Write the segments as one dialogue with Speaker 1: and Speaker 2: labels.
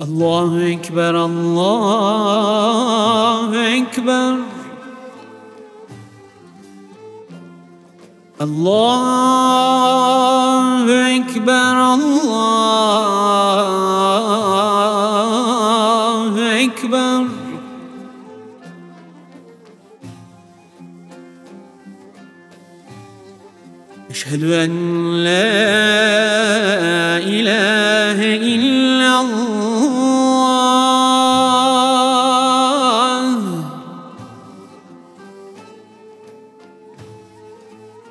Speaker 1: Allahu Ekber, Allahu Ekber. Allahu Ekber, Allahu Ekber. Eşhedü en la ilahe illa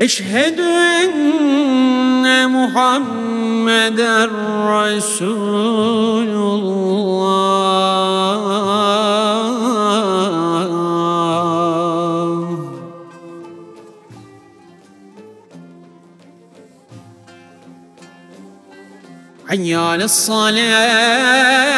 Speaker 1: Eşhedü enne Muhammeden Resulullah. Hayyâle salâh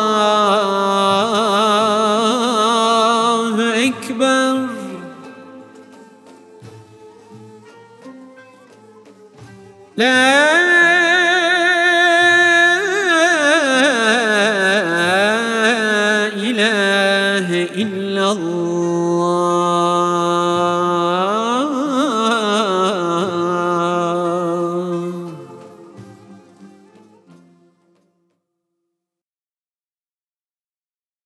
Speaker 1: La ilahe illallah.